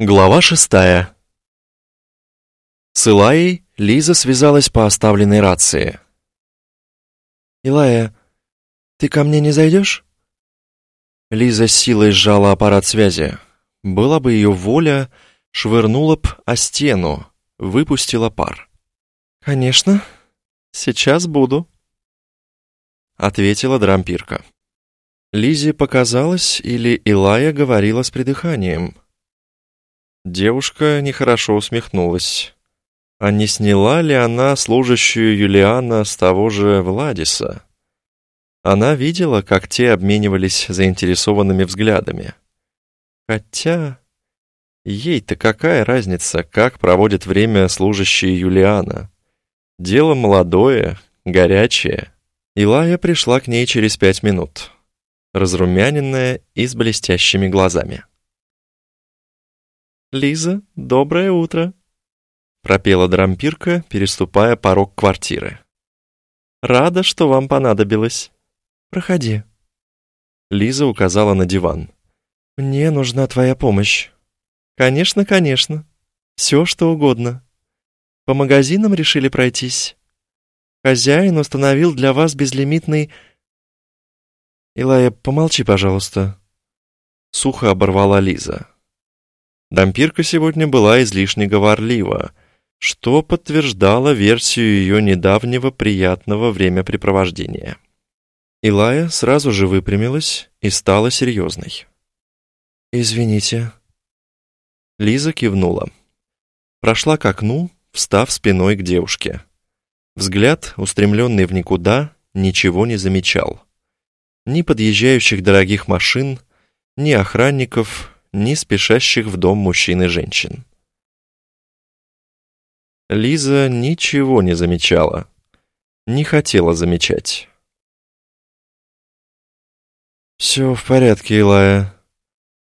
Глава шестая. С Илаей Лиза связалась по оставленной рации. «Илая, ты ко мне не зайдешь?» Лиза силой сжала аппарат связи. Была бы ее воля, швырнула б о стену, выпустила пар. «Конечно. Сейчас буду», — ответила дрампирка. Лизе показалось, или Илая говорила с придыханием — Девушка нехорошо усмехнулась. А не сняла ли она служащую Юлиана с того же Владиса? Она видела, как те обменивались заинтересованными взглядами. Хотя... Ей-то какая разница, как проводит время служащие Юлиана? Дело молодое, горячее. Илая пришла к ней через пять минут, разрумяненная и с блестящими глазами. «Лиза, доброе утро!» пропела дрампирка, переступая порог квартиры. «Рада, что вам понадобилось. Проходи». Лиза указала на диван. «Мне нужна твоя помощь». «Конечно, конечно. Все, что угодно. По магазинам решили пройтись. Хозяин установил для вас безлимитный...» «Илая, помолчи, пожалуйста». Сухо оборвала Лиза. Дампирка сегодня была излишне говорлива, что подтверждало версию ее недавнего приятного времяпрепровождения. Илая сразу же выпрямилась и стала серьезной. «Извините». Лиза кивнула. Прошла к окну, встав спиной к девушке. Взгляд, устремленный в никуда, ничего не замечал. Ни подъезжающих дорогих машин, ни охранников, ни спешащих в дом мужчин и женщин. Лиза ничего не замечала, не хотела замечать. «Все в порядке, Илая.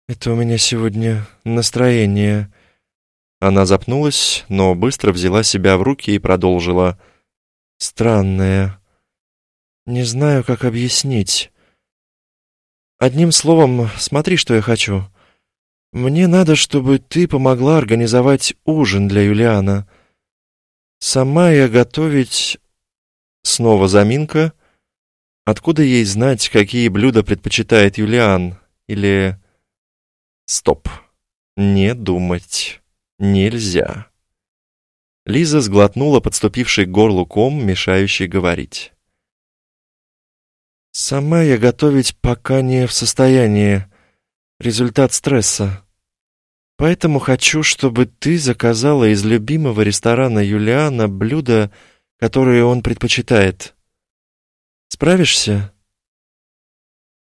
Это у меня сегодня настроение...» Она запнулась, но быстро взяла себя в руки и продолжила. «Странное. Не знаю, как объяснить. Одним словом, смотри, что я хочу. Мне надо, чтобы ты помогла организовать ужин для Юлиана. Сама я готовить...» Снова заминка. Откуда ей знать, какие блюда предпочитает Юлиан? Или... Стоп. Не думать. Нельзя. Лиза сглотнула подступивший к горлу ком, мешающий говорить. «Сама я готовить пока не в состоянии результат стресса. Поэтому хочу, чтобы ты заказала из любимого ресторана Юлиана блюда, которые он предпочитает. Справишься?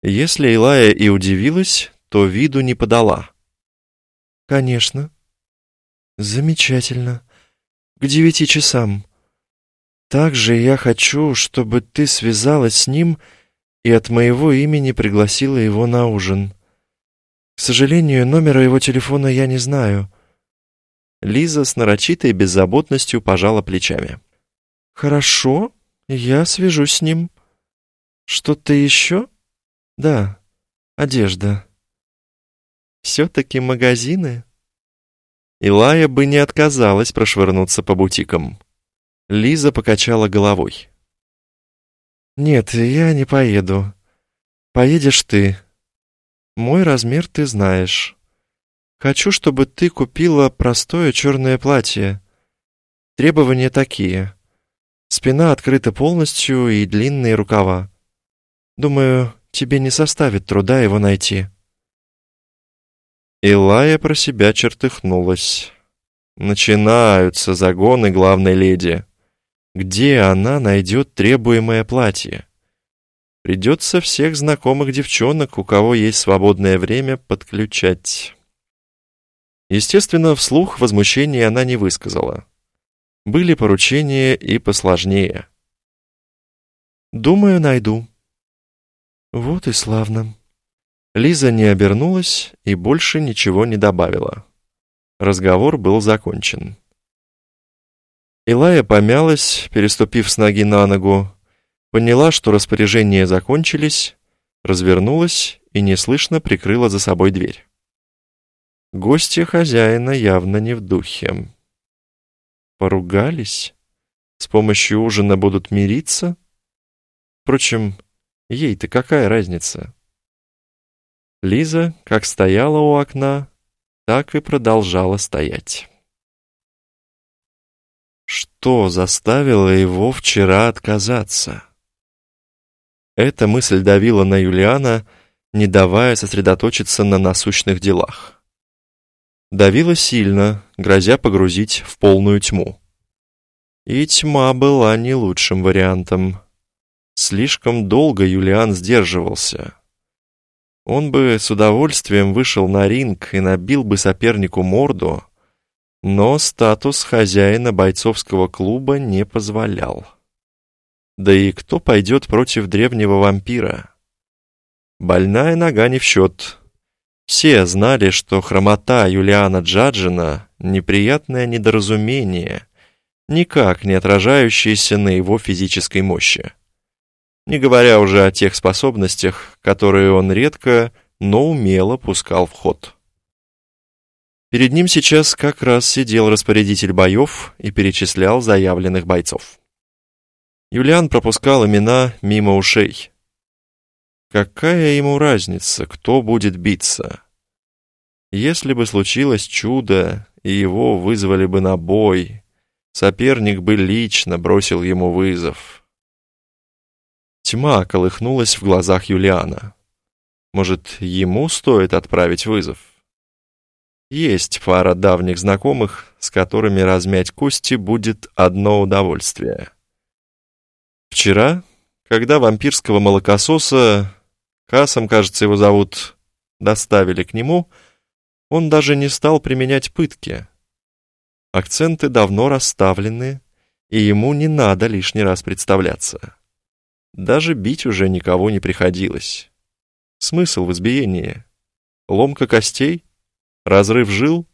Если Илая и удивилась, то виду не подала. Конечно. Замечательно. К девяти часам. Также я хочу, чтобы ты связалась с ним и от моего имени пригласила его на ужин. К сожалению, номера его телефона я не знаю. Лиза с нарочитой беззаботностью пожала плечами. Хорошо, я свяжусь с ним. Что-то еще? Да, одежда. Все-таки магазины? Илая бы не отказалась прошвырнуться по бутикам. Лиза покачала головой. «Нет, я не поеду. Поедешь ты. Мой размер ты знаешь. Хочу, чтобы ты купила простое черное платье. Требования такие. Спина открыта полностью и длинные рукава. Думаю, тебе не составит труда его найти». Илая про себя чертыхнулась. Начинаются загоны главной леди. Где она найдет требуемое платье? Придется всех знакомых девчонок, у кого есть свободное время, подключать. Естественно, вслух возмущения она не высказала. Были поручения и посложнее. «Думаю, найду». «Вот и славно». Лиза не обернулась и больше ничего не добавила. Разговор был закончен. Илая помялась, переступив с ноги на ногу, Поняла, что распоряжения закончились, развернулась и неслышно прикрыла за собой дверь. Гости хозяина явно не в духе. Поругались? С помощью ужина будут мириться? Впрочем, ей-то какая разница? Лиза как стояла у окна, так и продолжала стоять. Что заставило его вчера отказаться? Эта мысль давила на Юлиана, не давая сосредоточиться на насущных делах. Давила сильно, грозя погрузить в полную тьму. И тьма была не лучшим вариантом. Слишком долго Юлиан сдерживался. Он бы с удовольствием вышел на ринг и набил бы сопернику морду, но статус хозяина бойцовского клуба не позволял. Да и кто пойдет против древнего вампира? Больная нога не в счет. Все знали, что хромота Юлиана Джаджина — неприятное недоразумение, никак не отражающееся на его физической мощи. Не говоря уже о тех способностях, которые он редко, но умело пускал в ход. Перед ним сейчас как раз сидел распорядитель боев и перечислял заявленных бойцов. Юлиан пропускал имена мимо ушей. Какая ему разница, кто будет биться? Если бы случилось чудо, и его вызвали бы на бой, соперник бы лично бросил ему вызов. Тьма колыхнулась в глазах Юлиана. Может, ему стоит отправить вызов? Есть пара давних знакомых, с которыми размять кости будет одно удовольствие. Вчера, когда вампирского молокососа, Касом, кажется, его зовут, доставили к нему, он даже не стал применять пытки. Акценты давно расставлены, и ему не надо лишний раз представляться. Даже бить уже никого не приходилось. Смысл в избиении? Ломка костей? Разрыв жил?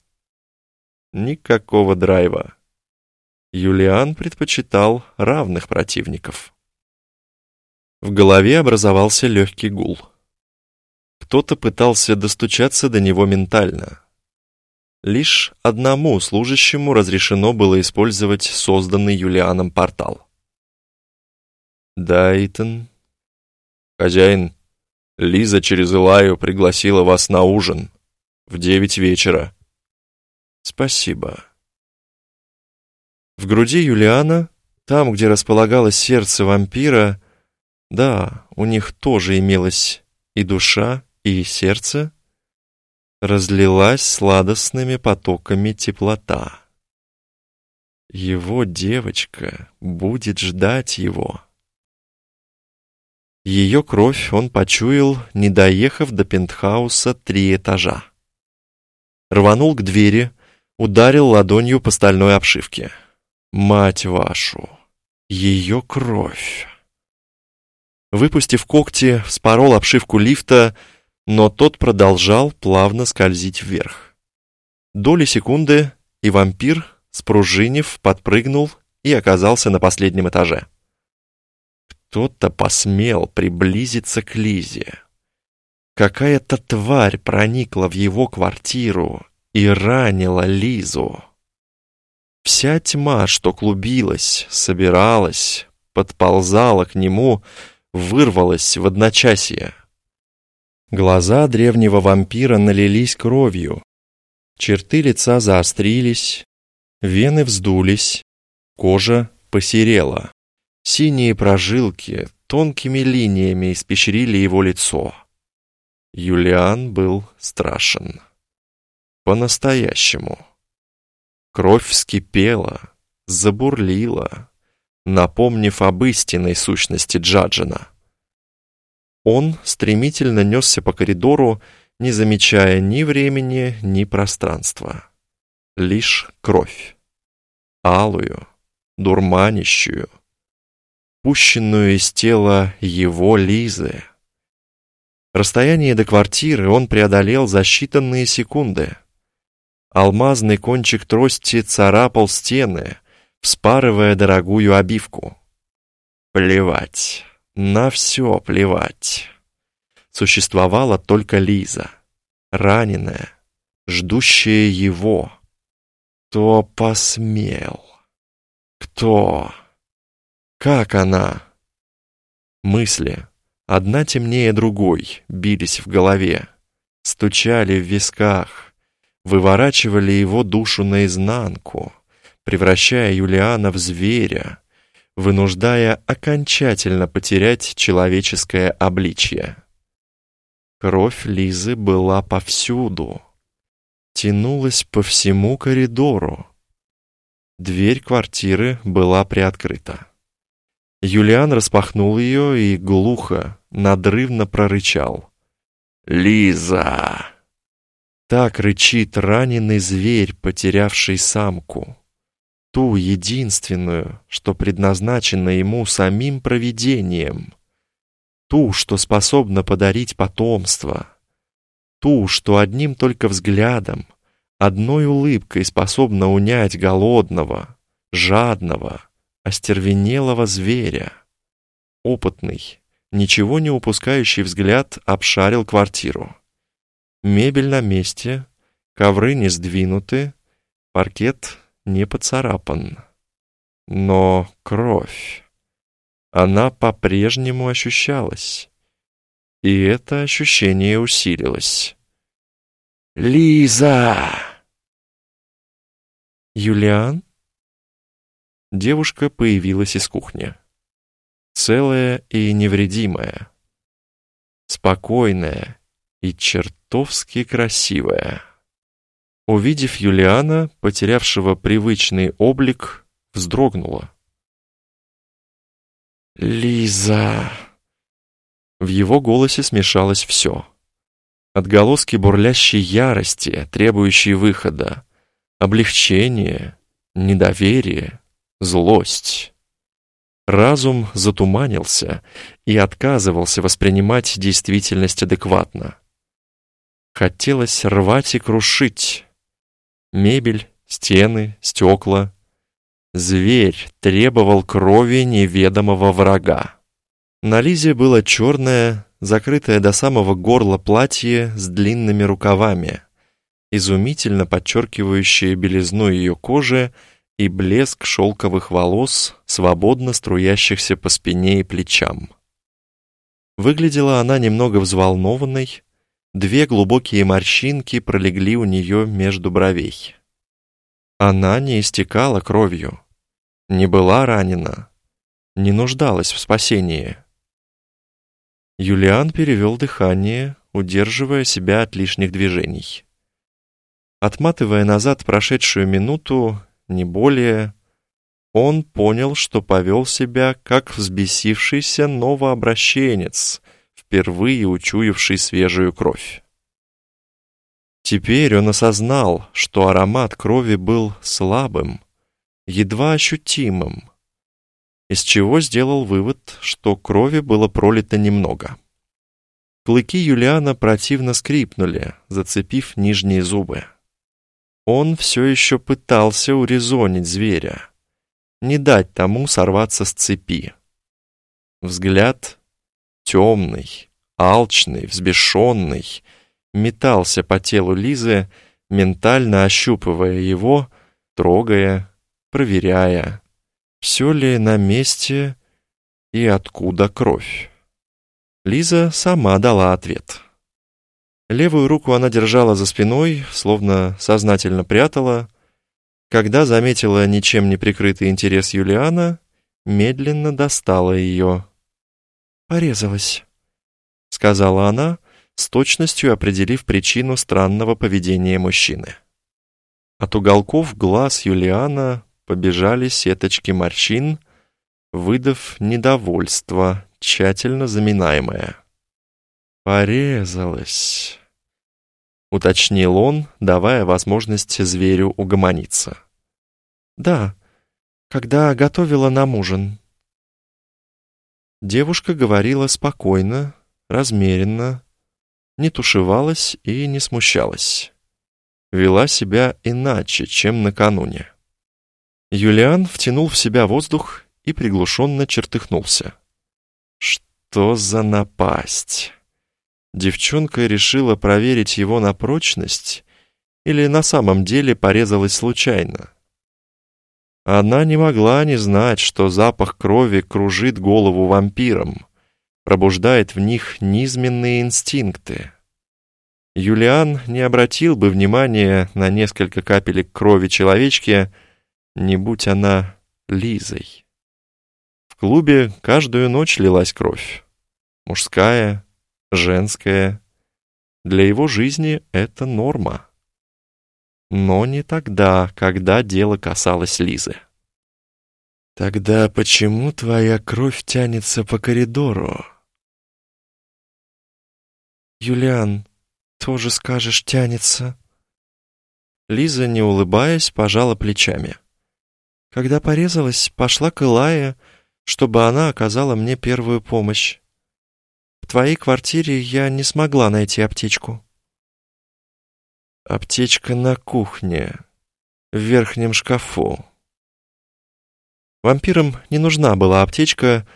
Никакого драйва. Юлиан предпочитал равных противников. В голове образовался легкий гул. Кто-то пытался достучаться до него ментально. Лишь одному служащему разрешено было использовать созданный Юлианом портал. «Дайтон...» «Хозяин, Лиза через Илаю пригласила вас на ужин», в девять вечера. Спасибо. В груди Юлиана, там, где располагалось сердце вампира, да, у них тоже имелось и душа, и сердце, разлилась сладостными потоками теплота. Его девочка будет ждать его. Ее кровь он почуял, не доехав до пентхауса три этажа рванул к двери, ударил ладонью по стальной обшивке. «Мать вашу! Ее кровь!» Выпустив когти, вспорол обшивку лифта, но тот продолжал плавно скользить вверх. Доли секунды, и вампир, спружинив, подпрыгнул и оказался на последнем этаже. Кто-то посмел приблизиться к Лизе. Какая-то тварь проникла в его квартиру и ранила Лизу. Вся тьма, что клубилась, собиралась, подползала к нему, вырвалась в одночасье. Глаза древнего вампира налились кровью. Черты лица заострились, вены вздулись, кожа посерела. Синие прожилки тонкими линиями испещрили его лицо. Юлиан был страшен. По-настоящему. Кровь вскипела, забурлила, напомнив об истинной сущности Джаджина. Он стремительно несся по коридору, не замечая ни времени, ни пространства. Лишь кровь. Алую, дурманящую, пущенную из тела его Лизы. Расстояние до квартиры он преодолел за считанные секунды. Алмазный кончик трости царапал стены, вспарывая дорогую обивку. Плевать. На все плевать. Существовала только Лиза. Раненая, ждущее его. Кто посмел? Кто? Как она? Мысли, одна темнее другой, бились в голове, стучали в висках, выворачивали его душу наизнанку, превращая Юлиана в зверя, вынуждая окончательно потерять человеческое обличье. Кровь Лизы была повсюду, тянулась по всему коридору. Дверь квартиры была приоткрыта. Юлиан распахнул ее и глухо, надрывно прорычал. «Лиза!» Так рычит раненый зверь, потерявший самку ту единственную, что предназначена ему самим провидением, ту, что способна подарить потомство, ту, что одним только взглядом, одной улыбкой способна унять голодного, жадного, остервенелого зверя. Опытный, ничего не упускающий взгляд обшарил квартиру. Мебель на месте, ковры не сдвинуты, паркет не поцарапан. Но кровь, она по-прежнему ощущалась. И это ощущение усилилось. «Лиза!» «Юлиан?» Девушка появилась из кухни. Целая и невредимая. Спокойная и чертовски красивая. Увидев Юлиана, потерявшего привычный облик, вздрогнула. «Лиза!» В его голосе смешалось все. Отголоски бурлящей ярости, требующей выхода, облегчение, недоверие, злость. Разум затуманился и отказывался воспринимать действительность адекватно. Хотелось рвать и крушить, Мебель, стены, стекла. Зверь требовал крови неведомого врага. На Лизе было черное, закрытое до самого горла платье с длинными рукавами, изумительно подчеркивающее белизну ее кожи и блеск шелковых волос, свободно струящихся по спине и плечам. Выглядела она немного взволнованной, Две глубокие морщинки пролегли у нее между бровей. Она не истекала кровью, не была ранена, не нуждалась в спасении. Юлиан перевел дыхание, удерживая себя от лишних движений. Отматывая назад прошедшую минуту, не более, он понял, что повел себя как взбесившийся новообращенец, впервые учуявший свежую кровь. Теперь он осознал, что аромат крови был слабым, едва ощутимым, из чего сделал вывод, что крови было пролито немного. Клыки Юлиана противно скрипнули, зацепив нижние зубы. Он все еще пытался урезонить зверя, не дать тому сорваться с цепи. Взгляд темный, алчный, взбешенный, метался по телу Лизы, ментально ощупывая его, трогая, проверяя, все ли на месте и откуда кровь. Лиза сама дала ответ. Левую руку она держала за спиной, словно сознательно прятала. Когда заметила ничем не прикрытый интерес Юлиана, медленно достала ее. «Порезалась», — сказала она, с точностью определив причину странного поведения мужчины. От уголков глаз Юлиана побежали сеточки морщин, выдав недовольство, тщательно заминаемое. «Порезалась», — уточнил он, давая возможность зверю угомониться. «Да, когда готовила нам ужин», Девушка говорила спокойно, размеренно, не тушевалась и не смущалась. Вела себя иначе, чем накануне. Юлиан втянул в себя воздух и приглушенно чертыхнулся. Что за напасть? Девчонка решила проверить его на прочность или на самом деле порезалась случайно. Она не могла не знать, что запах крови кружит голову вампирам, пробуждает в них низменные инстинкты. Юлиан не обратил бы внимания на несколько капелек крови человечки, не будь она Лизой. В клубе каждую ночь лилась кровь. Мужская, женская. Для его жизни это норма. Но не тогда, когда дело касалось Лизы. «Тогда почему твоя кровь тянется по коридору?» «Юлиан, тоже скажешь, тянется?» Лиза, не улыбаясь, пожала плечами. «Когда порезалась, пошла к Илае, чтобы она оказала мне первую помощь. В твоей квартире я не смогла найти аптечку». Аптечка на кухне, в верхнем шкафу. Вампирам не нужна была аптечка,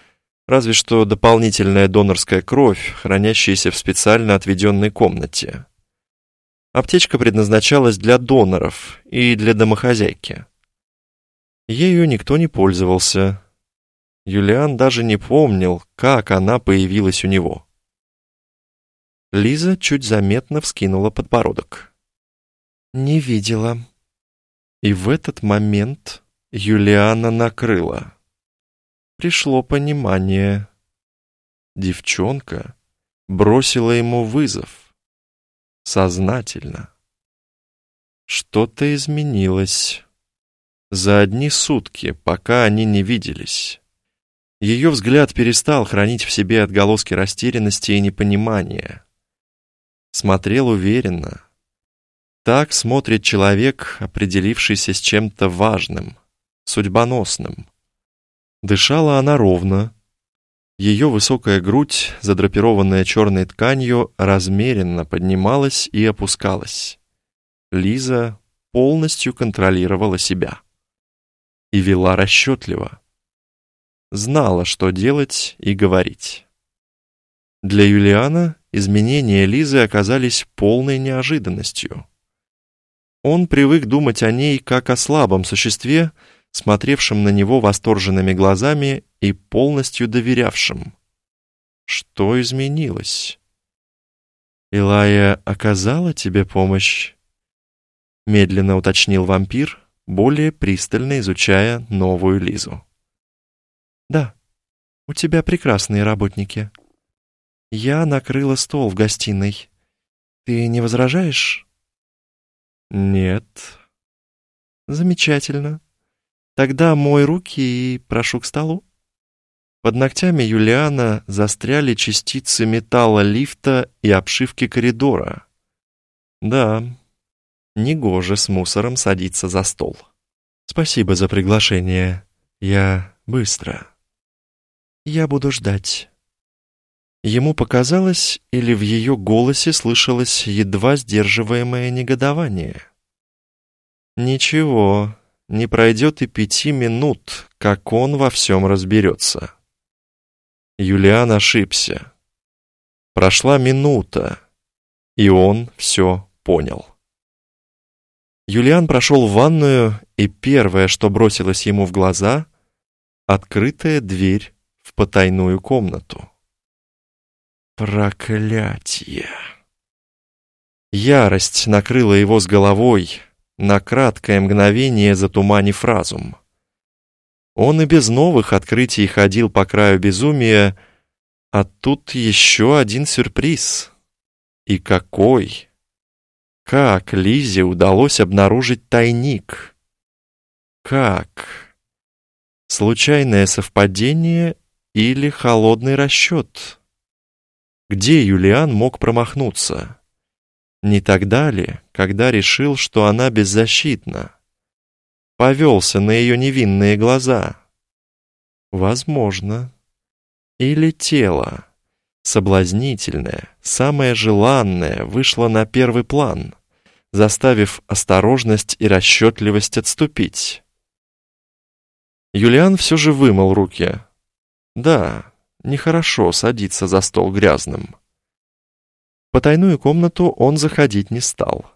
разве что дополнительная донорская кровь, хранящаяся в специально отведенной комнате. Аптечка предназначалась для доноров и для домохозяйки. Ею никто не пользовался. Юлиан даже не помнил, как она появилась у него. Лиза чуть заметно вскинула подбородок. «Не видела». И в этот момент Юлиана накрыла. Пришло понимание. Девчонка бросила ему вызов. Сознательно. Что-то изменилось. За одни сутки, пока они не виделись. Ее взгляд перестал хранить в себе отголоски растерянности и непонимания. Смотрел уверенно, так смотрит человек, определившийся с чем-то важным, судьбоносным. Дышала она ровно. Ее высокая грудь, задрапированная черной тканью, размеренно поднималась и опускалась. Лиза полностью контролировала себя. И вела расчетливо. Знала, что делать и говорить. Для Юлиана изменения Лизы оказались полной неожиданностью. Он привык думать о ней как о слабом существе, смотревшем на него восторженными глазами и полностью доверявшем. Что изменилось? «Илая оказала тебе помощь?» Медленно уточнил вампир, более пристально изучая новую Лизу. «Да, у тебя прекрасные работники. Я накрыла стол в гостиной. Ты не возражаешь?» «Нет». «Замечательно. Тогда мой руки и прошу к столу». Под ногтями Юлиана застряли частицы металла лифта и обшивки коридора. Да, негоже с мусором садиться за стол. Спасибо за приглашение. Я быстро. Я буду ждать. Ему показалось, или в ее голосе слышалось едва сдерживаемое негодование. Ничего, не пройдет и пяти минут, как он во всем разберется. Юлиан ошибся. Прошла минута, и он все понял. Юлиан прошел в ванную, и первое, что бросилось ему в глаза — открытая дверь в потайную комнату. Проклятие! Ярость накрыла его с головой, на краткое мгновение затуманив разум. Он и без новых открытий ходил по краю безумия, а тут еще один сюрприз. И какой! Как Лизе удалось обнаружить тайник? Как? Случайное совпадение или холодный расчет? Где Юлиан мог промахнуться? Не тогда ли, когда решил, что она беззащитна? Повелся на ее невинные глаза? Возможно. Или тело, соблазнительное, самое желанное, вышло на первый план, заставив осторожность и расчетливость отступить. Юлиан все же вымыл руки. Да, Нехорошо садиться за стол грязным. В потайную комнату он заходить не стал.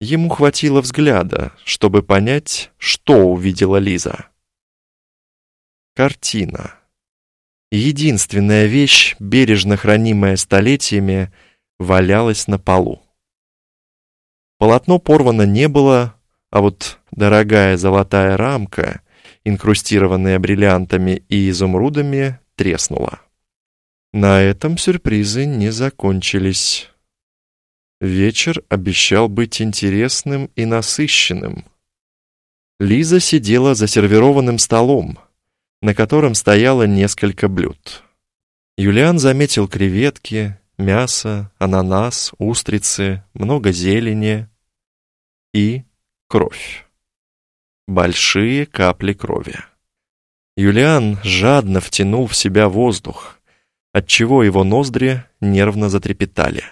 Ему хватило взгляда, чтобы понять, что увидела Лиза. Картина. Единственная вещь, бережно хранимая столетиями, валялась на полу. Полотно порвано не было, а вот дорогая золотая рамка, инкрустированная бриллиантами и изумрудами, треснула. На этом сюрпризы не закончились. Вечер обещал быть интересным и насыщенным. Лиза сидела за сервированным столом, на котором стояло несколько блюд. Юлиан заметил креветки, мясо, ананас, устрицы, много зелени и кровь. Большие капли крови. Юлиан жадно втянул в себя воздух, отчего его ноздри нервно затрепетали.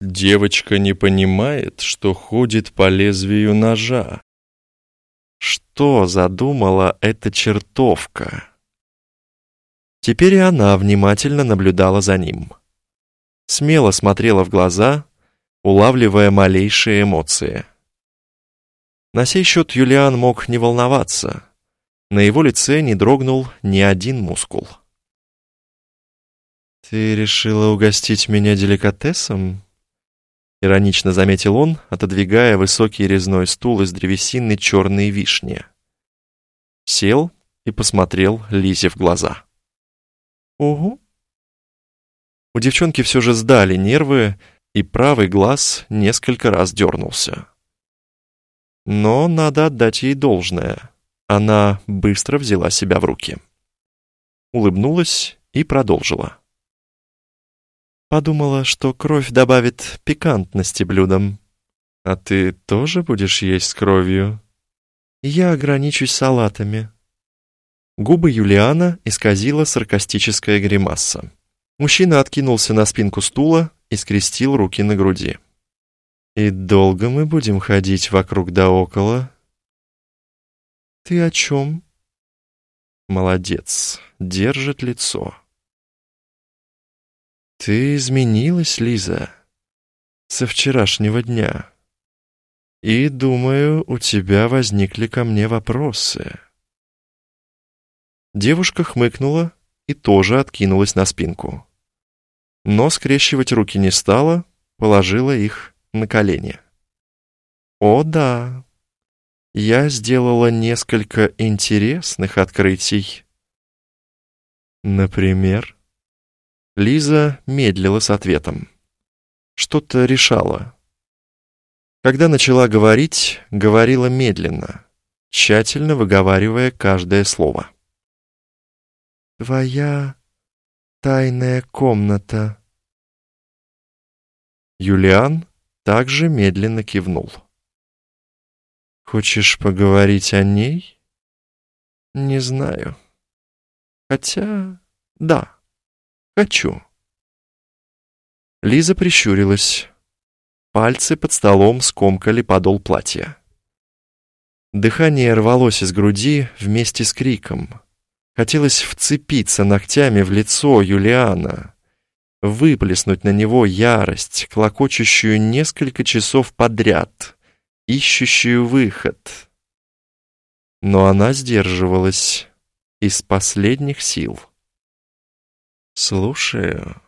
Девочка не понимает, что ходит по лезвию ножа. Что задумала эта чертовка? Теперь и она внимательно наблюдала за ним. Смело смотрела в глаза, улавливая малейшие эмоции. На сей счет Юлиан мог не волноваться. На его лице не дрогнул ни один мускул. «Ты решила угостить меня деликатесом?» Иронично заметил он, отодвигая высокий резной стул из древесины черной вишни. Сел и посмотрел Лизе в глаза. «Угу». У девчонки все же сдали нервы, и правый глаз несколько раз дернулся. Но надо отдать ей должное. Она быстро взяла себя в руки. Улыбнулась и продолжила. Подумала, что кровь добавит пикантности блюдам. А ты тоже будешь есть с кровью? Я ограничусь салатами. Губы Юлиана исказила саркастическая гримаса. Мужчина откинулся на спинку стула и скрестил руки на груди. «И долго мы будем ходить вокруг да около?» «Ты о чем?» «Молодец, держит лицо». «Ты изменилась, Лиза, со вчерашнего дня. И, думаю, у тебя возникли ко мне вопросы». Девушка хмыкнула и тоже откинулась на спинку. Но скрещивать руки не стала, положила их на колени. «О да, я сделала несколько интересных открытий». «Например?» Лиза медлила с ответом. Что-то решала. Когда начала говорить, говорила медленно, тщательно выговаривая каждое слово. «Твоя тайная комната». Юлиан также медленно кивнул. «Хочешь поговорить о ней?» «Не знаю. Хотя, да». «Хочу». Лиза прищурилась. Пальцы под столом скомкали подол платья. Дыхание рвалось из груди вместе с криком. Хотелось вцепиться ногтями в лицо Юлиана, выплеснуть на него ярость, клокочущую несколько часов подряд, ищущую выход. Но она сдерживалась из последних сил. «Слушаю».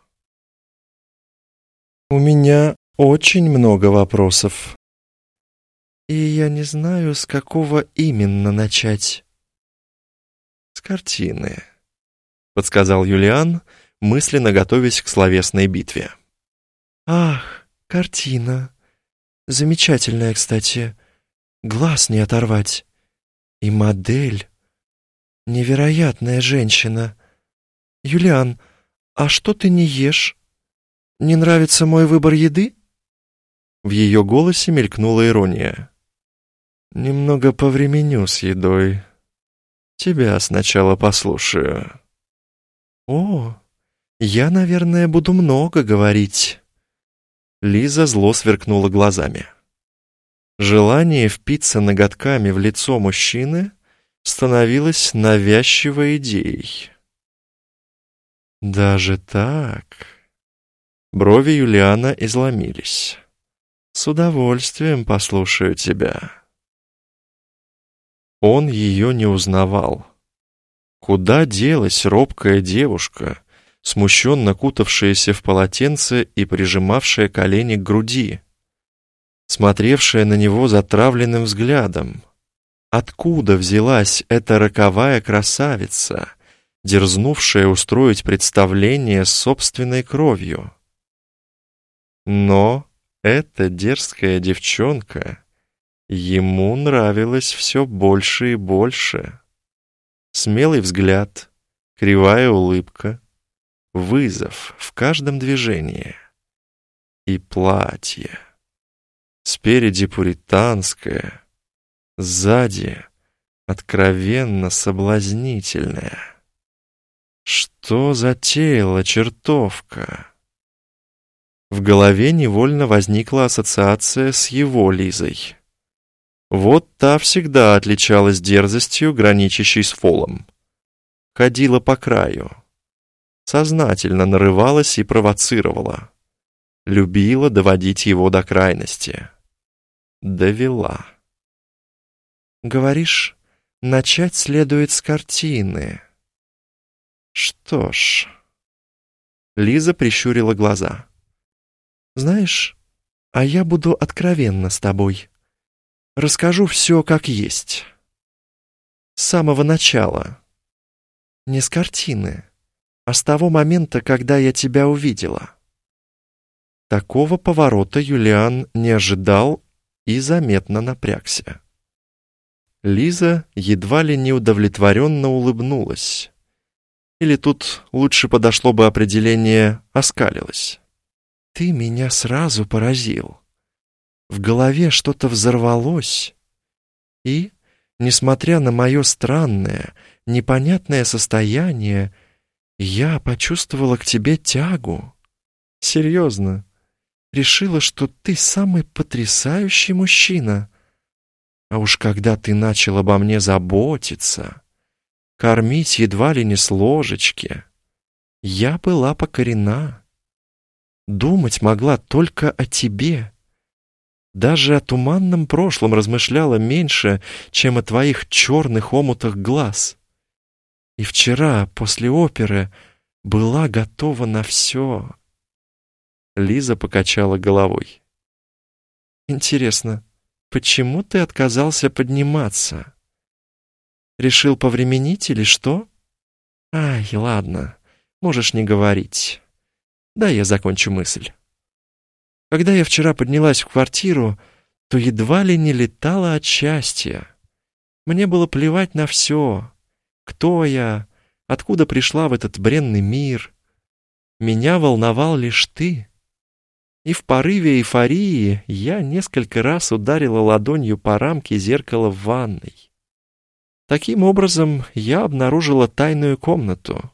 «У меня очень много вопросов. И я не знаю, с какого именно начать». «С картины», — подсказал Юлиан, мысленно готовясь к словесной битве. «Ах, картина. Замечательная, кстати. Глаз не оторвать. И модель. Невероятная женщина. Юлиан, «А что ты не ешь? Не нравится мой выбор еды?» В ее голосе мелькнула ирония. «Немного повременю с едой. Тебя сначала послушаю». «О, я, наверное, буду много говорить». Лиза зло сверкнула глазами. Желание впиться ноготками в лицо мужчины становилось навязчивой идеей. «Даже так?» Брови Юлиана изломились. С удовольствием послушаю тебя. Он ее не узнавал. Куда делась робкая девушка, смущенно кутавшаяся в полотенце и прижимавшая колени к груди, смотревшая на него затравленным взглядом? Откуда взялась эта роковая красавица, дерзнувшая устроить представление с собственной кровью? Но эта дерзкая девчонка ему нравилась все больше и больше. Смелый взгляд, кривая улыбка, вызов в каждом движении. И платье. Спереди пуританское, сзади откровенно соблазнительное. Что затеяла чертовка? В голове невольно возникла ассоциация с его Лизой. Вот та всегда отличалась дерзостью, граничащей с фолом. Ходила по краю. Сознательно нарывалась и провоцировала. Любила доводить его до крайности. Довела. «Говоришь, начать следует с картины». «Что ж...» Лиза прищурила глаза. «Знаешь, а я буду откровенна с тобой». Расскажу все как есть. С самого начала. Не с картины, а с того момента, когда я тебя увидела. Такого поворота Юлиан не ожидал и заметно напрягся. Лиза едва ли не удовлетворенно улыбнулась. Или тут лучше подошло бы определение «оскалилась». «Ты меня сразу поразил», в голове что-то взорвалось, и, несмотря на мое странное, непонятное состояние, я почувствовала к тебе тягу. Серьезно. Решила, что ты самый потрясающий мужчина. А уж когда ты начал обо мне заботиться, кормить едва ли не с ложечки, я была покорена. Думать могла только о тебе. Даже о туманном прошлом размышляла меньше, чем о твоих черных омутах глаз. И вчера, после оперы, была готова на все. Лиза покачала головой. Интересно, почему ты отказался подниматься? Решил повременить или что? Ай, ладно, можешь не говорить. Да, я закончу мысль. Когда я вчера поднялась в квартиру, то едва ли не летала от счастья. Мне было плевать на все. Кто я? Откуда пришла в этот бренный мир? Меня волновал лишь ты. И в порыве эйфории я несколько раз ударила ладонью по рамке зеркала в ванной. Таким образом, я обнаружила тайную комнату.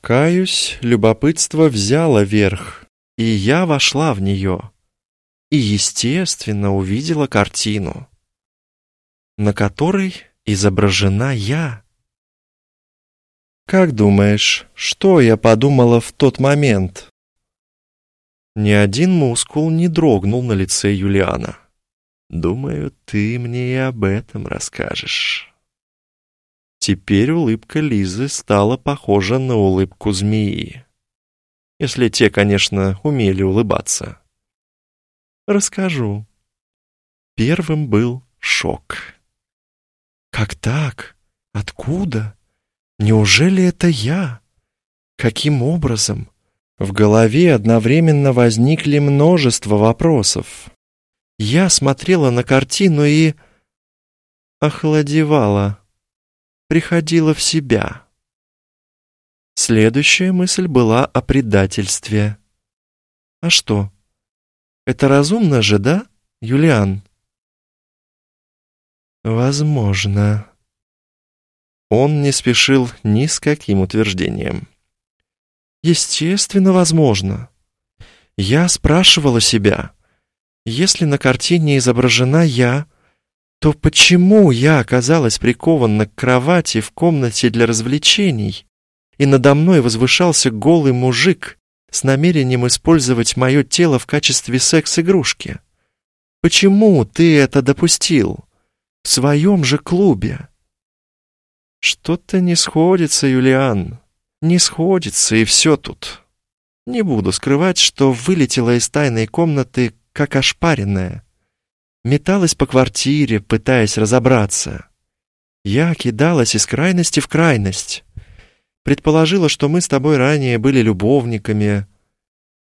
Каюсь, любопытство взяло верх — и я вошла в нее и, естественно, увидела картину, на которой изображена я. Как думаешь, что я подумала в тот момент? Ни один мускул не дрогнул на лице Юлиана. Думаю, ты мне и об этом расскажешь. Теперь улыбка Лизы стала похожа на улыбку змеи если те, конечно, умели улыбаться. Расскажу. Первым был шок. Как так? Откуда? Неужели это я? Каким образом? В голове одновременно возникли множество вопросов. Я смотрела на картину и... охладевала. Приходила в себя. Следующая мысль была о предательстве. А что? Это разумно же, да, Юлиан? Возможно. Он не спешил ни с каким утверждением. Естественно, возможно. Я спрашивала себя, если на картине изображена я, то почему я оказалась прикована к кровати в комнате для развлечений? и надо мной возвышался голый мужик с намерением использовать мое тело в качестве секс-игрушки. Почему ты это допустил? В своем же клубе. Что-то не сходится, Юлиан. Не сходится, и все тут. Не буду скрывать, что вылетела из тайной комнаты, как ошпаренная. Металась по квартире, пытаясь разобраться. Я кидалась из крайности в крайность. Предположила, что мы с тобой ранее были любовниками.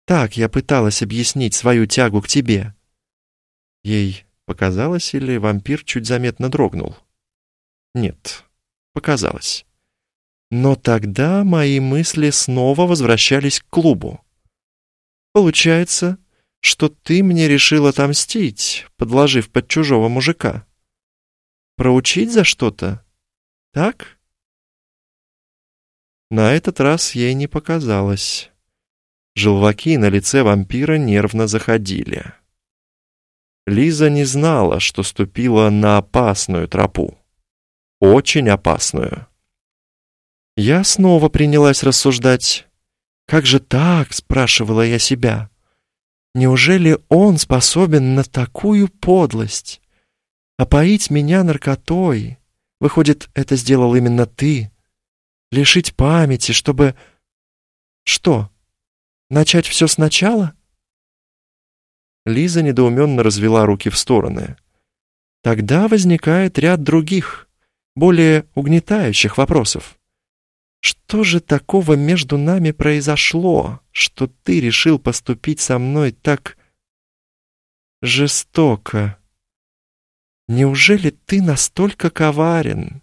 Так я пыталась объяснить свою тягу к тебе. Ей показалось, или вампир чуть заметно дрогнул? Нет, показалось. Но тогда мои мысли снова возвращались к клубу. Получается, что ты мне решил отомстить, подложив под чужого мужика. Проучить за что-то? Так? На этот раз ей не показалось. Желваки на лице вампира нервно заходили. Лиза не знала, что ступила на опасную тропу. Очень опасную. Я снова принялась рассуждать. «Как же так?» — спрашивала я себя. «Неужели он способен на такую подлость? Опоить меня наркотой? Выходит, это сделал именно ты? Лишить памяти, чтобы... Что? Начать все сначала?» Лиза недоуменно развела руки в стороны. «Тогда возникает ряд других, более угнетающих вопросов. Что же такого между нами произошло, что ты решил поступить со мной так жестоко? Неужели ты настолько коварен?»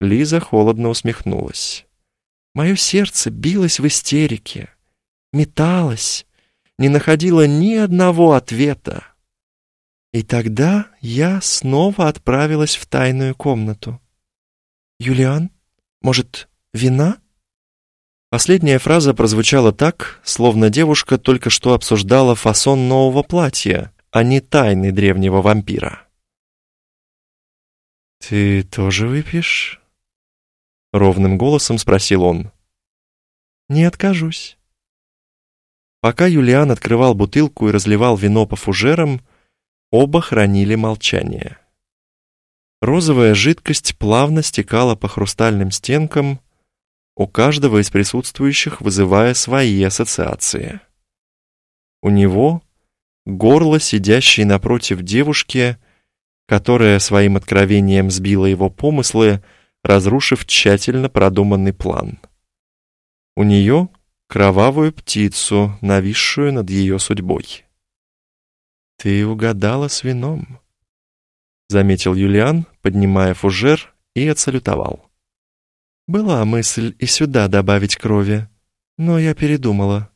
Лиза холодно усмехнулась. Мое сердце билось в истерике, металось, не находило ни одного ответа. И тогда я снова отправилась в тайную комнату. «Юлиан, может, Вина?» Последняя фраза прозвучала так, словно девушка только что обсуждала фасон нового платья, а не тайны древнего вампира. «Ты тоже выпьешь?» Ровным голосом спросил он. «Не откажусь». Пока Юлиан открывал бутылку и разливал вино по фужерам, оба хранили молчание. Розовая жидкость плавно стекала по хрустальным стенкам, у каждого из присутствующих вызывая свои ассоциации. У него горло сидящей напротив девушки, которая своим откровением сбила его помыслы, разрушив тщательно продуманный план. У нее кровавую птицу, нависшую над ее судьбой. «Ты угадала с вином», — заметил Юлиан, поднимая фужер и отсалютовал. Была мысль и сюда добавить крови, но я передумала.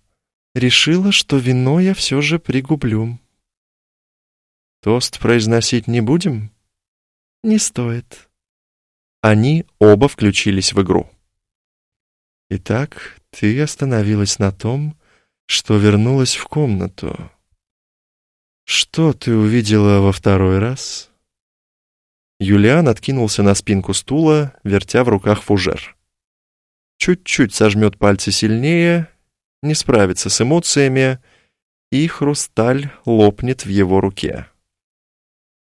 Решила, что вино я все же пригублю. Тост произносить не будем? Не стоит. Они оба включились в игру. Итак, ты остановилась на том, что вернулась в комнату. Что ты увидела во второй раз? Юлиан откинулся на спинку стула, вертя в руках фужер. Чуть-чуть сожмет пальцы сильнее, не справится с эмоциями, и хрусталь лопнет в его руке.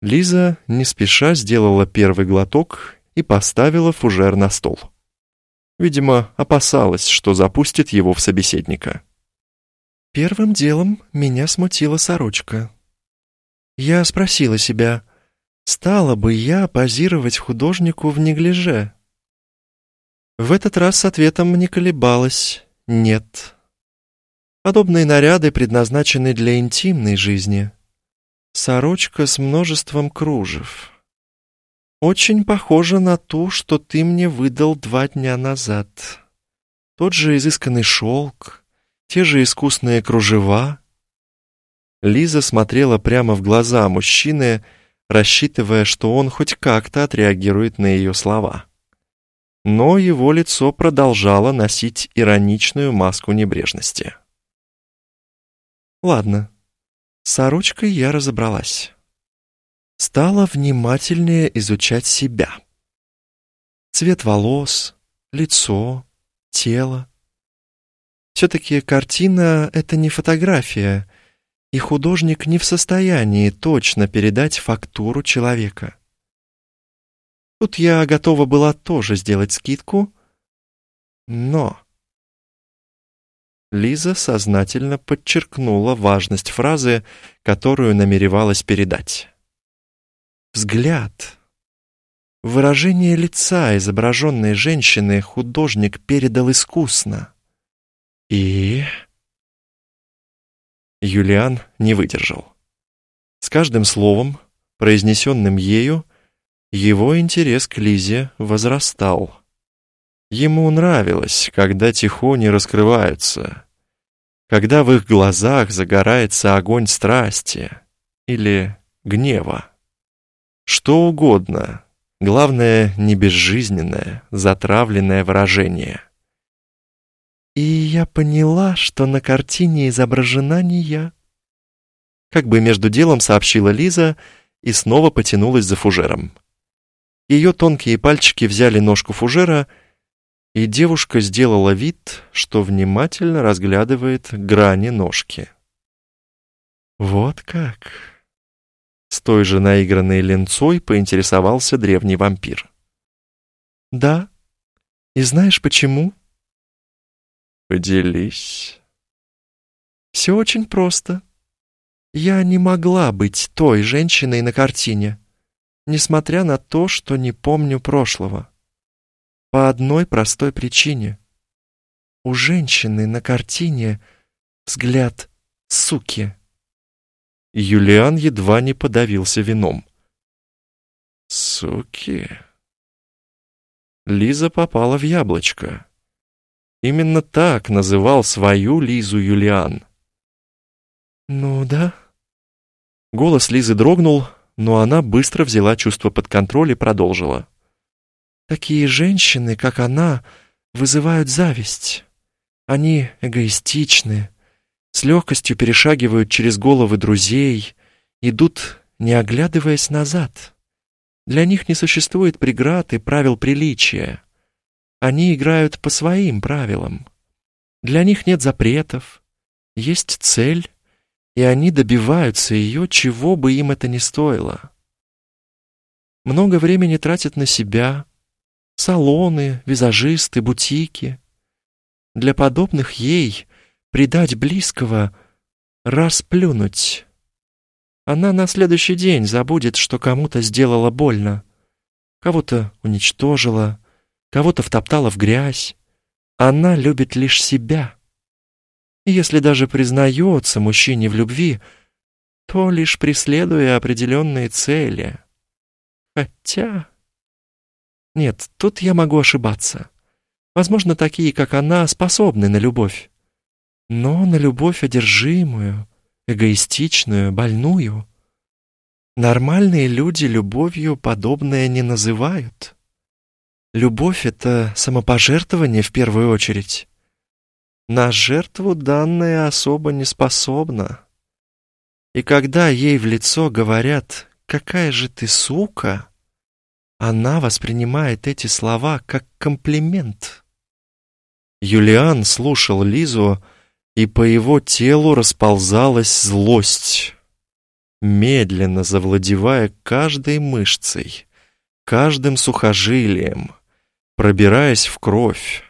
Лиза не спеша сделала первый глоток и поставила фужер на стол. Видимо, опасалась, что запустит его в собеседника. Первым делом меня смутила сорочка. Я спросила себя, Стала бы я позировать художнику в неглиже? В этот раз с ответом не колебалась «нет». Подобные наряды предназначены для интимной жизни. Сорочка с множеством кружев. Очень похожа на ту, что ты мне выдал два дня назад. Тот же изысканный шелк, те же искусные кружева. Лиза смотрела прямо в глаза мужчины, рассчитывая, что он хоть как-то отреагирует на ее слова. Но его лицо продолжало носить ироничную маску небрежности. Ладно, с сорочкой я разобралась. Стала внимательнее изучать себя. Цвет волос, лицо, тело. Все-таки картина — это не фотография, и художник не в состоянии точно передать фактуру человека. Тут я готова была тоже сделать скидку, но... Лиза сознательно подчеркнула важность фразы, которую намеревалась передать. Взгляд. Выражение лица изображенной женщины художник передал искусно. И... Юлиан не выдержал. С каждым словом, произнесенным ею, его интерес к Лизе возрастал. Ему нравилось, когда тихони раскрываются, когда в их глазах загорается огонь страсти или гнева. Что угодно, главное, не безжизненное, затравленное выражение. И я поняла, что на картине изображена не я. Как бы между делом сообщила Лиза и снова потянулась за фужером. Ее тонкие пальчики взяли ножку фужера, и девушка сделала вид, что внимательно разглядывает грани ножки. «Вот как!» С той же наигранной ленцой поинтересовался древний вампир. «Да. И знаешь почему?» «Поделись». «Все очень просто. Я не могла быть той женщиной на картине» несмотря на то, что не помню прошлого. По одной простой причине. У женщины на картине взгляд суки. Юлиан едва не подавился вином. Суки. Лиза попала в яблочко. Именно так называл свою Лизу Юлиан. «Ну да». Голос Лизы дрогнул, но она быстро взяла чувство под контроль и продолжила. «Такие женщины, как она, вызывают зависть. Они эгоистичны, с легкостью перешагивают через головы друзей, идут, не оглядываясь назад. Для них не существует преград и правил приличия. Они играют по своим правилам. Для них нет запретов, есть цель, и они добиваются ее, чего бы им это ни стоило. Много времени тратят на себя, салоны, визажисты, бутики. Для подобных ей предать близкого, расплюнуть. Она на следующий день забудет, что кому-то сделала больно, кого-то уничтожила, кого-то втоптала в грязь. Она любит лишь себя. Если даже признается мужчине в любви, то лишь преследуя определенные цели. Хотя... Нет, тут я могу ошибаться. Возможно, такие, как она, способны на любовь. Но на любовь одержимую, эгоистичную, больную. Нормальные люди любовью подобное не называют. Любовь — это самопожертвование в первую очередь. На жертву данная особо не способна. И когда ей в лицо говорят «какая же ты сука», она воспринимает эти слова как комплимент. Юлиан слушал Лизу, и по его телу расползалась злость, медленно завладевая каждой мышцей, каждым сухожилием, пробираясь в кровь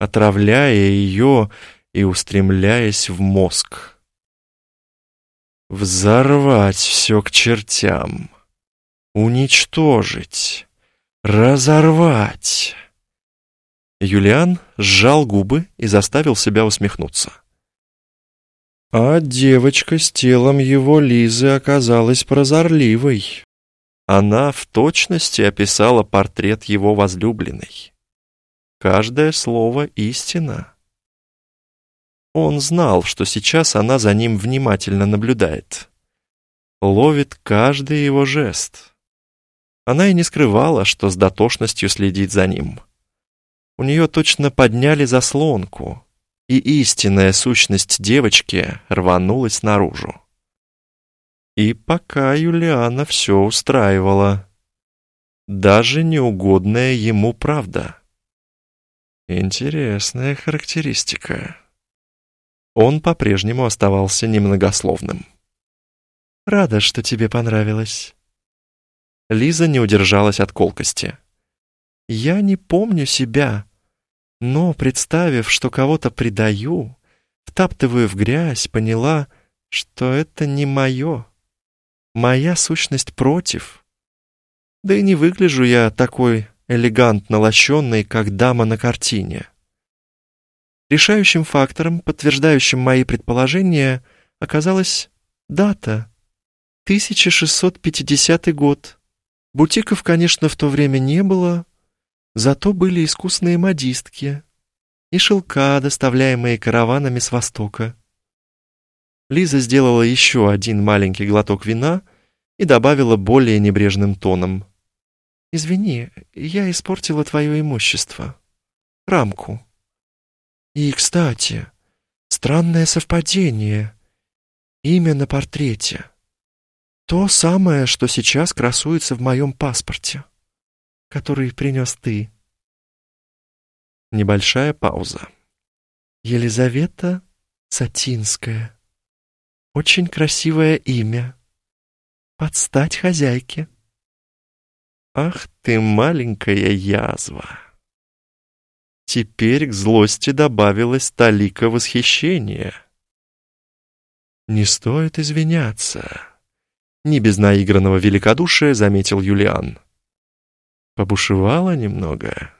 отравляя ее и устремляясь в мозг. Взорвать все к чертям, уничтожить, разорвать. Юлиан сжал губы и заставил себя усмехнуться. А девочка с телом его Лизы оказалась прозорливой. Она в точности описала портрет его возлюбленной. Каждое слово истина. Он знал, что сейчас она за ним внимательно наблюдает. Ловит каждый его жест. Она и не скрывала, что с дотошностью следит за ним. У нее точно подняли заслонку, и истинная сущность девочки рванулась наружу. И пока Юлиана все устраивала. Даже неугодная ему правда. Интересная характеристика. Он по-прежнему оставался немногословным. Рада, что тебе понравилось». Лиза не удержалась от колкости. «Я не помню себя, но, представив, что кого-то предаю, втаптываю в грязь, поняла, что это не мое. Моя сущность против. Да и не выгляжу я такой элегантно лощенной, как дама на картине. Решающим фактором, подтверждающим мои предположения, оказалась дата. 1650 год. Бутиков, конечно, в то время не было, зато были искусные модистки и шелка, доставляемые караванами с Востока. Лиза сделала еще один маленький глоток вина и добавила более небрежным тоном. «Извини, я испортила твое имущество. Рамку». И, кстати, странное совпадение. Имя на портрете. То самое, что сейчас красуется в моем паспорте, который принес ты. Небольшая пауза. Елизавета Сатинская. Очень красивое имя. Под стать хозяйке. Ах ты маленькая язва! Теперь к злости добавилась талика восхищения. «Не стоит извиняться», — не без наигранного великодушия заметил Юлиан. Побушевала немного.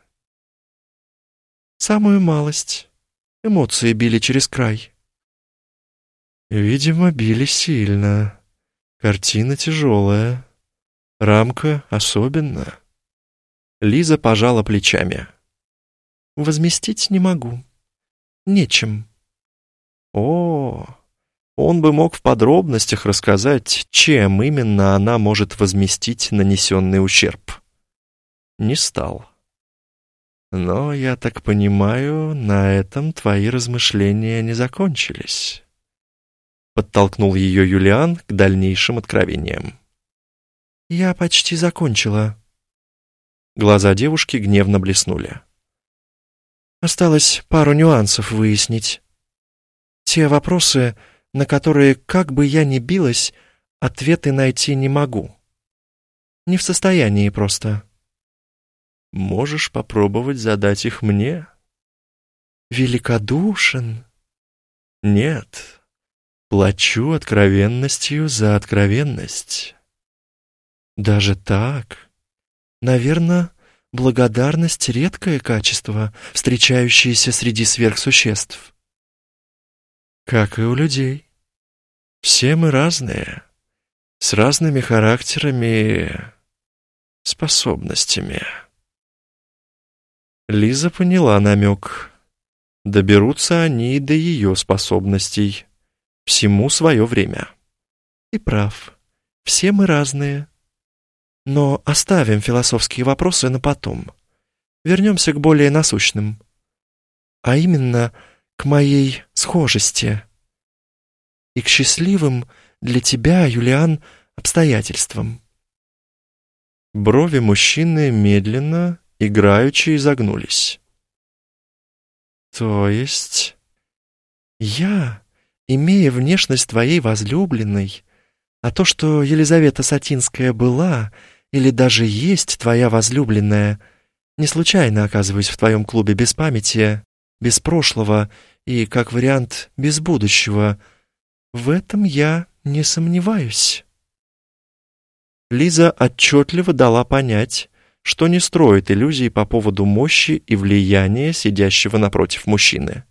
«Самую малость. Эмоции били через край». «Видимо, били сильно. Картина тяжелая. Рамка особенно». Лиза пожала плечами возместить не могу. Нечем. О, он бы мог в подробностях рассказать, чем именно она может возместить нанесенный ущерб. Не стал. Но, я так понимаю, на этом твои размышления не закончились. Подтолкнул ее Юлиан к дальнейшим откровениям. «Я почти закончила». Глаза девушки гневно блеснули. Осталось пару нюансов выяснить. Те вопросы, на которые, как бы я ни билась, ответы найти не могу. Не в состоянии просто. Можешь попробовать задать их мне? Великодушен? Нет. Плачу откровенностью за откровенность. Даже так? Наверное, Благодарность — редкое качество, встречающееся среди сверхсуществ. Как и у людей. Все мы разные, с разными характерами и способностями. Лиза поняла намек. Доберутся они до ее способностей. Всему свое время. И прав. Все мы разные. Но оставим философские вопросы на потом. Вернемся к более насущным. А именно, к моей схожести. И к счастливым для тебя, Юлиан, обстоятельствам. Брови мужчины медленно, играючи изогнулись. То есть... Я, имея внешность твоей возлюбленной, а то, что Елизавета Сатинская была или даже есть твоя возлюбленная, не случайно оказываюсь в твоем клубе без памяти, без прошлого и, как вариант, без будущего, в этом я не сомневаюсь. Лиза отчетливо дала понять, что не строит иллюзий по поводу мощи и влияния сидящего напротив мужчины.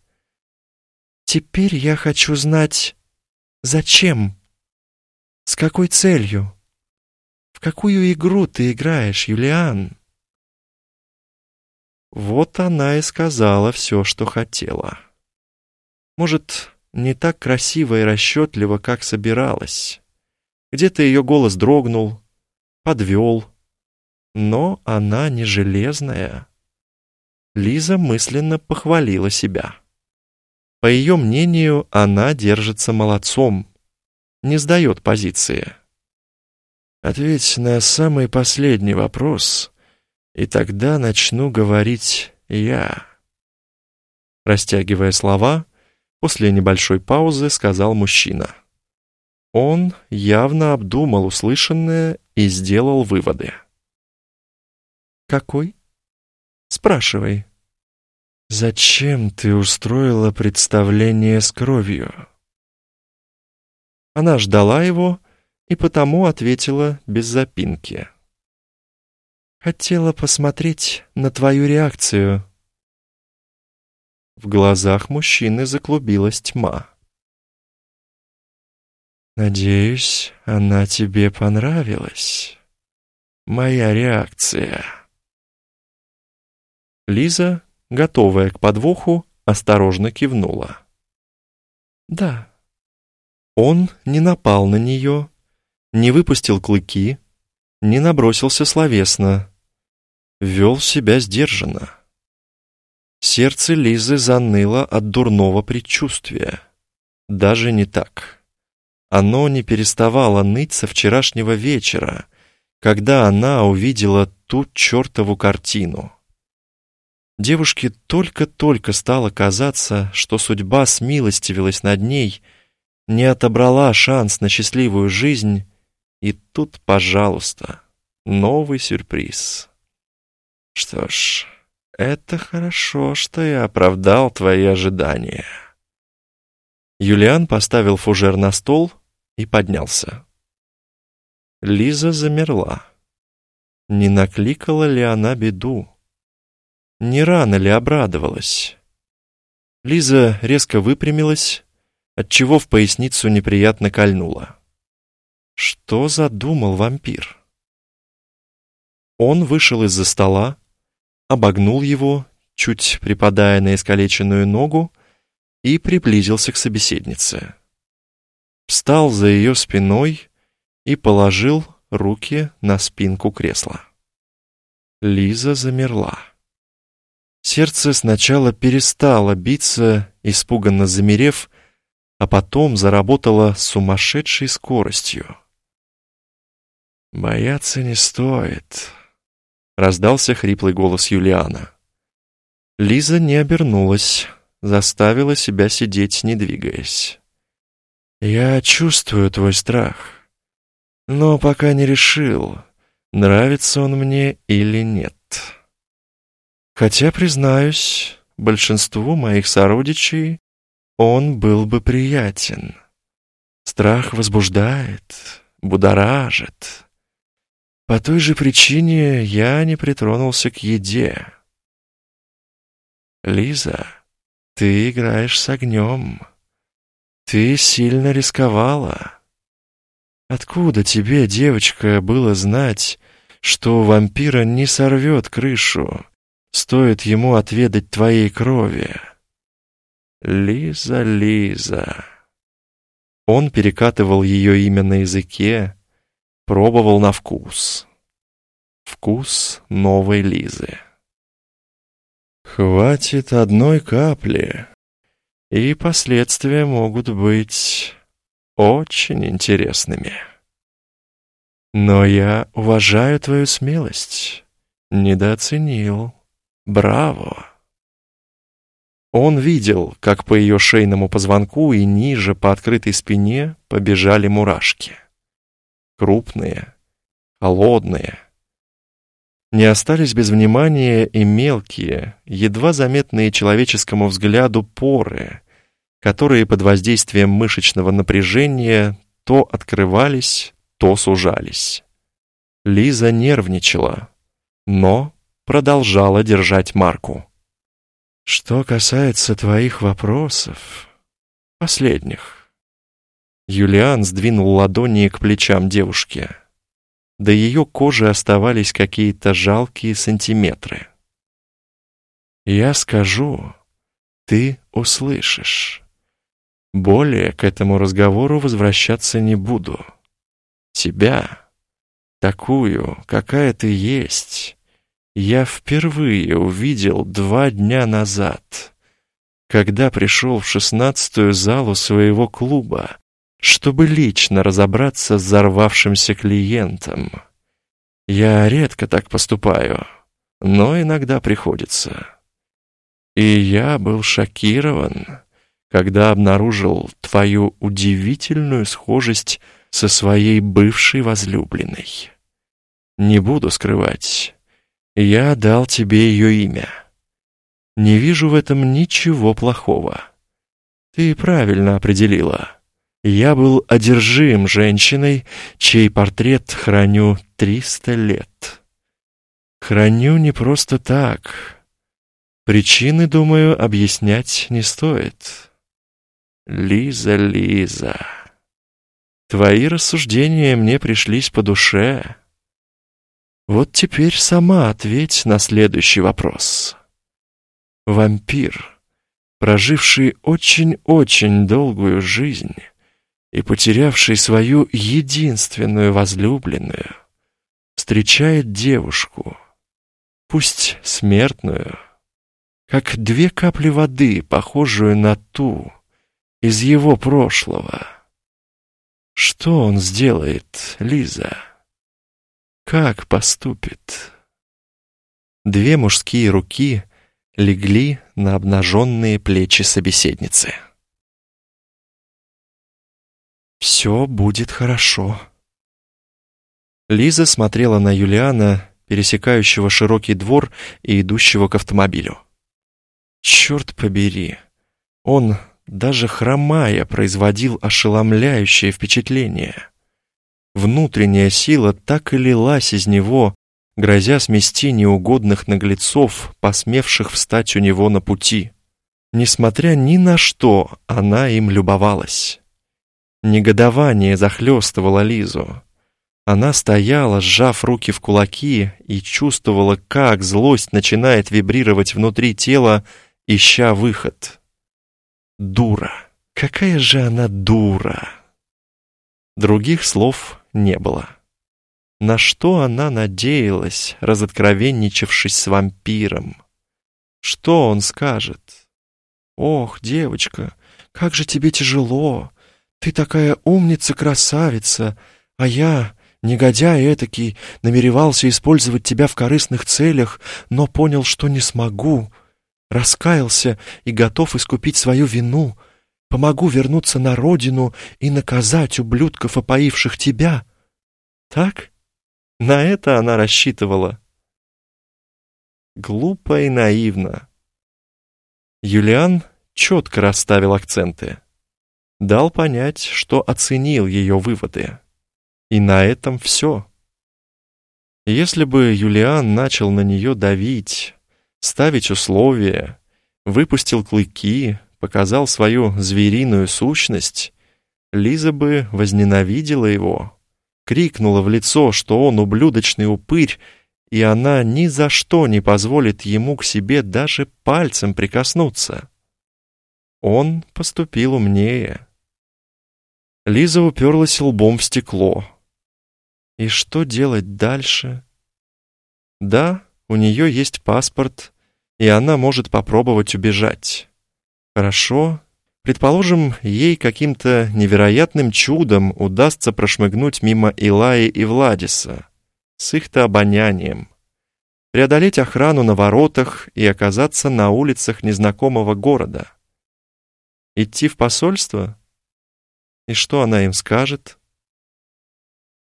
«Теперь я хочу знать, зачем?» С какой целью? В какую игру ты играешь, Юлиан? Вот она и сказала все, что хотела. Может, не так красиво и расчетливо, как собиралась. Где-то ее голос дрогнул, подвел. Но она не железная. Лиза мысленно похвалила себя. По ее мнению, она держится молодцом, не сдает позиции. Ответь на самый последний вопрос, и тогда начну говорить я. Растягивая слова, после небольшой паузы сказал мужчина. Он явно обдумал услышанное и сделал выводы. «Какой?» «Спрашивай». «Зачем ты устроила представление с кровью?» Она ждала его и потому ответила без запинки. «Хотела посмотреть на твою реакцию». В глазах мужчины заклубилась тьма. «Надеюсь, она тебе понравилась. Моя реакция». Лиза, готовая к подвоху, осторожно кивнула. «Да». Он не напал на нее, не выпустил клыки, не набросился словесно, вел себя сдержанно. Сердце Лизы заныло от дурного предчувствия. Даже не так. Оно не переставало ныть со вчерашнего вечера, когда она увидела ту чертову картину. Девушке только-только стало казаться, что судьба смилостивилась над ней, не отобрала шанс на счастливую жизнь, и тут, пожалуйста, новый сюрприз. Что ж, это хорошо, что я оправдал твои ожидания. Юлиан поставил фужер на стол и поднялся. Лиза замерла. Не накликала ли она беду? Не рано ли обрадовалась? Лиза резко выпрямилась, отчего в поясницу неприятно кольнула. Что задумал вампир? Он вышел из-за стола, обогнул его, чуть припадая на искалеченную ногу, и приблизился к собеседнице. Встал за ее спиной и положил руки на спинку кресла. Лиза замерла. Сердце сначала перестало биться, испуганно замерев, а потом заработало сумасшедшей скоростью. «Бояться не стоит», — раздался хриплый голос Юлиана. Лиза не обернулась, заставила себя сидеть, не двигаясь. «Я чувствую твой страх, но пока не решил, нравится он мне или нет». Хотя, признаюсь, большинству моих сородичей он был бы приятен. Страх возбуждает, будоражит. По той же причине я не притронулся к еде. Лиза, ты играешь с огнем. Ты сильно рисковала. Откуда тебе, девочка, было знать, что вампира не сорвет крышу, Стоит ему отведать твоей крови. Лиза, Лиза. Он перекатывал ее имя на языке, пробовал на вкус. Вкус новой Лизы. Хватит одной капли, и последствия могут быть очень интересными. Но я уважаю твою смелость, недооценил. Браво! Он видел, как по ее шейному позвонку и ниже по открытой спине побежали мурашки. Крупные, холодные. Не остались без внимания и мелкие, едва заметные человеческому взгляду поры, которые под воздействием мышечного напряжения то открывались, то сужались. Лиза нервничала, но продолжала держать марку. Что касается твоих вопросов, последних. Юлиан сдвинул ладони к плечам девушки. До ее кожи оставались какие-то жалкие сантиметры. Я скажу, ты услышишь. Более к этому разговору возвращаться не буду. Тебя, такую, какая ты есть, я впервые увидел два дня назад, когда пришел в шестнадцатую залу своего клуба, чтобы лично разобраться с взорвавшимся клиентом. Я редко так поступаю, но иногда приходится. И я был шокирован, когда обнаружил твою удивительную схожесть со своей бывшей возлюбленной. Не буду скрывать, я дал тебе ее имя. Не вижу в этом ничего плохого. Ты правильно определила. Я был одержим женщиной, чей портрет храню триста лет. Храню не просто так. Причины, думаю, объяснять не стоит. Лиза, Лиза, твои рассуждения мне пришлись по душе. Вот теперь сама ответь на следующий вопрос. Вампир, проживший очень-очень долгую жизнь и потерявший свою единственную возлюбленную, встречает девушку, пусть смертную, как две капли воды, похожую на ту из его прошлого. Что он сделает, Лиза? Как поступит? Две мужские руки легли на обнаженные плечи собеседницы. «Все будет хорошо». Лиза смотрела на Юлиана, пересекающего широкий двор и идущего к автомобилю. Черт побери, он, даже хромая, производил ошеломляющее впечатление. Внутренняя сила так и лилась из него, грозя смести неугодных наглецов, посмевших встать у него на пути. Несмотря ни на что, она им любовалась. Негодование захлестывало Лизу. Она стояла, сжав руки в кулаки, и чувствовала, как злость начинает вибрировать внутри тела, ища выход. Дура. Какая же она дура! Других слов не было. На что она надеялась, разоткровенничавшись с вампиром? Что он скажет? «Ох, девочка, как же тебе тяжело! Ты такая умница-красавица, а я, негодяй этакий, намеревался использовать тебя в корыстных целях, но понял, что не смогу. Раскаялся и готов искупить свою вину. Помогу вернуться на родину и наказать ублюдков, опоивших тебя. Так?» На это она рассчитывала. Глупо и наивно. Юлиан четко расставил акценты. Дал понять, что оценил ее выводы. И на этом все. Если бы Юлиан начал на нее давить, ставить условия, выпустил клыки, показал свою звериную сущность, Лиза бы возненавидела его, крикнула в лицо, что он ублюдочный упырь, и она ни за что не позволит ему к себе даже пальцем прикоснуться. Он поступил умнее. Лиза уперлась лбом в стекло. И что делать дальше? Да, у нее есть паспорт, и она может попробовать убежать. Хорошо, Предположим, ей каким-то невероятным чудом удастся прошмыгнуть мимо Илаи и Владиса с их-то обонянием, преодолеть охрану на воротах и оказаться на улицах незнакомого города. Идти в посольство? И что она им скажет?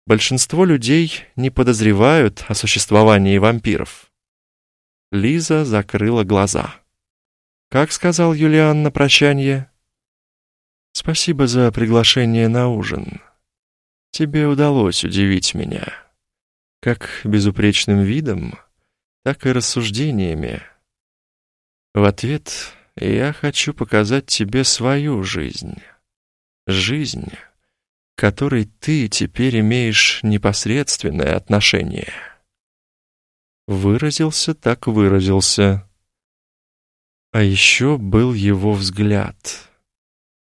Большинство людей не подозревают о существовании вампиров. Лиза закрыла глаза. Как сказал Юлиан на прощание, Спасибо за приглашение на ужин. Тебе удалось удивить меня. Как безупречным видом, так и рассуждениями. В ответ я хочу показать тебе свою жизнь. Жизнь, к которой ты теперь имеешь непосредственное отношение. Выразился так выразился. А еще был его взгляд —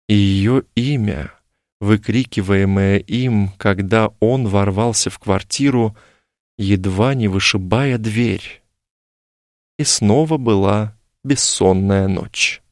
и ее имя, выкрикиваемое им, когда он ворвался в квартиру, едва не вышибая дверь. И снова была бессонная ночь.